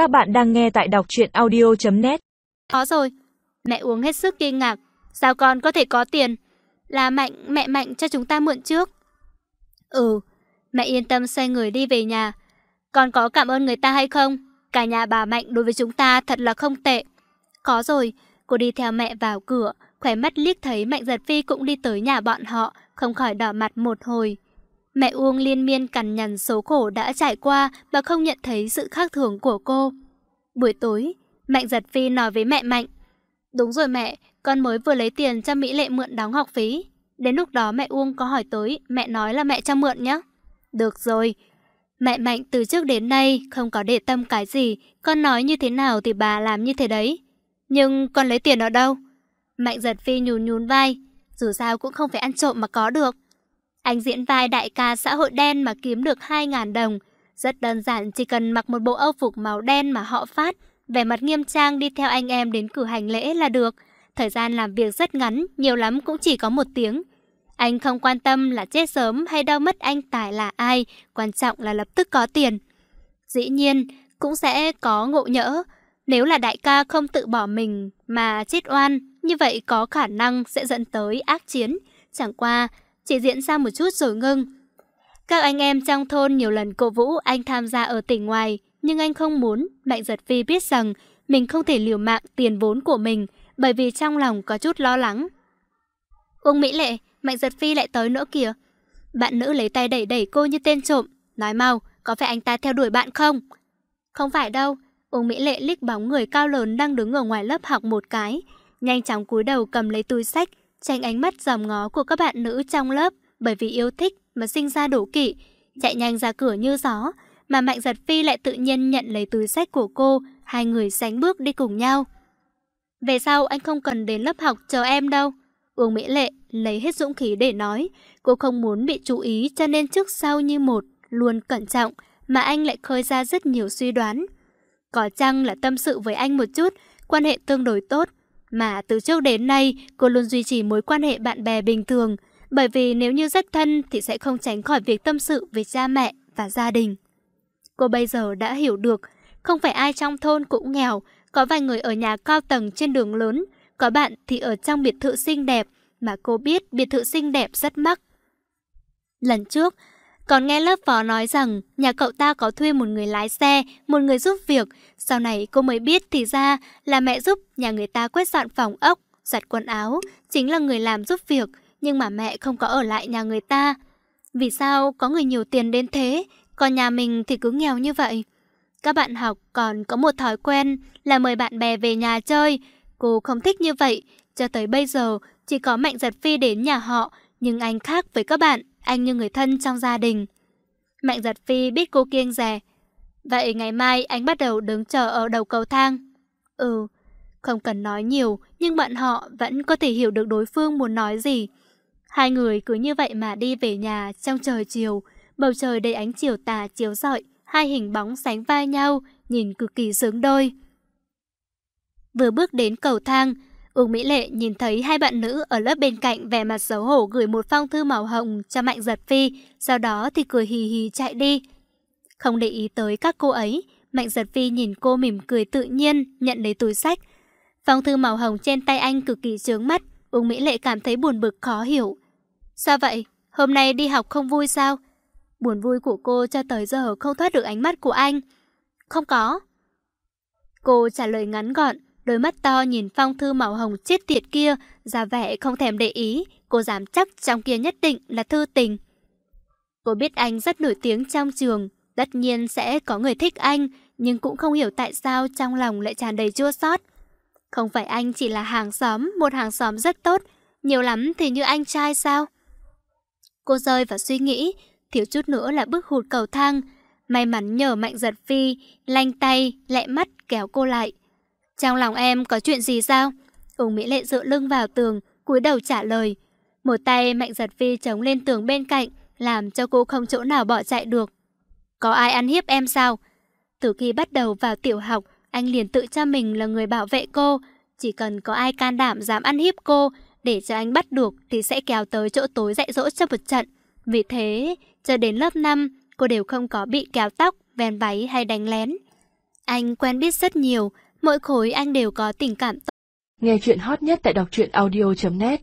Các bạn đang nghe tại đọc truyện audio.net Có rồi. Mẹ uống hết sức kinh ngạc. Sao con có thể có tiền? Là Mạnh, mẹ Mạnh cho chúng ta mượn trước. Ừ, mẹ yên tâm xoay người đi về nhà. Con có cảm ơn người ta hay không? Cả nhà bà Mạnh đối với chúng ta thật là không tệ. Có rồi, cô đi theo mẹ vào cửa, khỏe mắt liếc thấy Mạnh Giật Phi cũng đi tới nhà bọn họ, không khỏi đỏ mặt một hồi. Mẹ Uông liên miên cằn nhằn số khổ đã trải qua và không nhận thấy sự khác thường của cô. Buổi tối, Mạnh Giật Phi nói với mẹ Mạnh. Đúng rồi mẹ, con mới vừa lấy tiền cho Mỹ Lệ mượn đóng học phí. Đến lúc đó mẹ Uông có hỏi tới, mẹ nói là mẹ cho mượn nhé. Được rồi. Mẹ Mạnh từ trước đến nay không có để tâm cái gì, con nói như thế nào thì bà làm như thế đấy. Nhưng con lấy tiền ở đâu? Mạnh Giật Phi nhún nhún vai, dù sao cũng không phải ăn trộm mà có được. Anh diễn vai đại ca xã hội đen mà kiếm được 2.000 đồng. Rất đơn giản chỉ cần mặc một bộ âu phục màu đen mà họ phát, vẻ mặt nghiêm trang đi theo anh em đến cử hành lễ là được. Thời gian làm việc rất ngắn, nhiều lắm cũng chỉ có một tiếng. Anh không quan tâm là chết sớm hay đau mất anh Tài là ai, quan trọng là lập tức có tiền. Dĩ nhiên, cũng sẽ có ngộ nhỡ. Nếu là đại ca không tự bỏ mình mà chết oan, như vậy có khả năng sẽ dẫn tới ác chiến. Chẳng qua, chỉ diễn ra một chút rồi ngưng. Các anh em trong thôn nhiều lần cổ vũ anh tham gia ở tỉnh ngoài, nhưng anh không muốn Mạnh Giật Phi biết rằng mình không thể liều mạng tiền vốn của mình bởi vì trong lòng có chút lo lắng. Uông Mỹ Lệ, Mạnh Giật Phi lại tới nữa kìa. Bạn nữ lấy tay đẩy đẩy cô như tên trộm. Nói mau, có phải anh ta theo đuổi bạn không? Không phải đâu. Uông Mỹ Lệ liếc bóng người cao lớn đang đứng ở ngoài lớp học một cái. Nhanh chóng cúi đầu cầm lấy túi sách, tránh ánh mắt dòm ngó của các bạn nữ trong lớp bởi vì yêu thích mà sinh ra đổ kỵ, chạy nhanh ra cửa như gió, mà Mạnh Giật Phi lại tự nhiên nhận lấy túi sách của cô, hai người sánh bước đi cùng nhau. Về sau anh không cần đến lớp học chờ em đâu. Uông Mỹ Lệ lấy hết dũng khí để nói, cô không muốn bị chú ý cho nên trước sau như một, luôn cẩn trọng, mà anh lại khơi ra rất nhiều suy đoán. Có chăng là tâm sự với anh một chút, quan hệ tương đối tốt, mà từ trước đến nay, cô luôn duy trì mối quan hệ bạn bè bình thường, bởi vì nếu như rất thân thì sẽ không tránh khỏi việc tâm sự với cha mẹ và gia đình. Cô bây giờ đã hiểu được, không phải ai trong thôn cũng nghèo, có vài người ở nhà cao tầng trên đường lớn, có bạn thì ở trong biệt thự xinh đẹp, mà cô biết biệt thự xinh đẹp rất mắc. Lần trước, còn nghe lớp phó nói rằng nhà cậu ta có thuê một người lái xe, một người giúp việc. Sau này cô mới biết thì ra là mẹ giúp nhà người ta quét dọn phòng ốc, giặt quần áo, chính là người làm giúp việc, nhưng mà mẹ không có ở lại nhà người ta. Vì sao có người nhiều tiền đến thế, còn nhà mình thì cứ nghèo như vậy? Các bạn học còn có một thói quen là mời bạn bè về nhà chơi. Cô không thích như vậy, cho tới bây giờ chỉ có Mạnh Giật Phi đến nhà họ, nhưng anh khác với các bạn anh như người thân trong gia đình. Mạnh giật phi biết cô kiêng rè. Vậy ngày mai anh bắt đầu đứng chờ ở đầu cầu thang. Ừ, không cần nói nhiều, nhưng bọn họ vẫn có thể hiểu được đối phương muốn nói gì. Hai người cứ như vậy mà đi về nhà trong trời chiều, bầu trời đầy ánh chiều tà chiếu rọi, hai hình bóng sánh vai nhau, nhìn cực kỳ sướng đôi. Vừa bước đến cầu thang, Uông Mỹ Lệ nhìn thấy hai bạn nữ ở lớp bên cạnh vẻ mặt xấu hổ gửi một phong thư màu hồng cho Mạnh Giật Phi, sau đó thì cười hì hì chạy đi. Không để ý tới các cô ấy, Mạnh Giật Phi nhìn cô mỉm cười tự nhiên, nhận lấy túi sách. Phong thư màu hồng trên tay anh cực kỳ chướng mắt, Uông Mỹ Lệ cảm thấy buồn bực khó hiểu. Sao vậy? Hôm nay đi học không vui sao? Buồn vui của cô cho tới giờ không thoát được ánh mắt của anh. Không có. Cô trả lời ngắn gọn, Đôi mắt to nhìn phong thư màu hồng chết tiệt kia, ra vẻ không thèm để ý, cô dám chắc trong kia nhất định là thư tình. Cô biết anh rất nổi tiếng trong trường, tất nhiên sẽ có người thích anh, nhưng cũng không hiểu tại sao trong lòng lại tràn đầy chua xót. Không phải anh chỉ là hàng xóm, một hàng xóm rất tốt, nhiều lắm thì như anh trai sao? Cô rơi vào suy nghĩ, thiếu chút nữa là bước hụt cầu thang. May mắn nhờ mạnh giật phi, lanh tay, lẹ mắt kéo cô lại. Trong lòng em có chuyện gì sao? Úng Mỹ Lệ dựa lưng vào tường, cúi đầu trả lời. Một tay Mạnh Giật Phi chống lên tường bên cạnh, làm cho cô không chỗ nào bỏ chạy được. Có ai ăn hiếp em sao? Từ khi bắt đầu vào tiểu học, anh liền tự cho mình là người bảo vệ cô. Chỉ cần có ai can đảm dám ăn hiếp cô, để cho anh bắt được thì sẽ kéo tới chỗ tối dạy dỗ cho một trận. Vì thế, cho đến lớp 5, cô đều không có bị kéo tóc, ven váy hay đánh lén. Anh quen biết rất nhiều, mỗi khối anh đều có tình cảm tốt. Nghe chuyện hot nhất tại đọc truyện audio.net